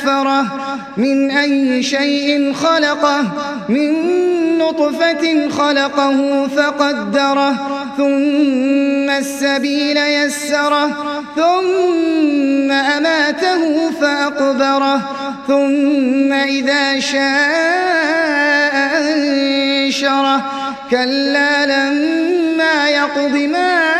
فَأَكْثَرَهُ مِنْ أَيِّ شَيْءٍ خَلَقَهُ مِنْ نُطْفَةٍ خَلَقَهُ فَقَدَّرَهُ ثُمَّ السَّبِيلَ يَسَّرَهُ ثُمَّ أَمَاتَهُ فَأَقْبَرَهُ ثُمَّ إِذَا شَاءَ أَنشَرَهُ كَلَّا لَمَّا يَقْضِ مَا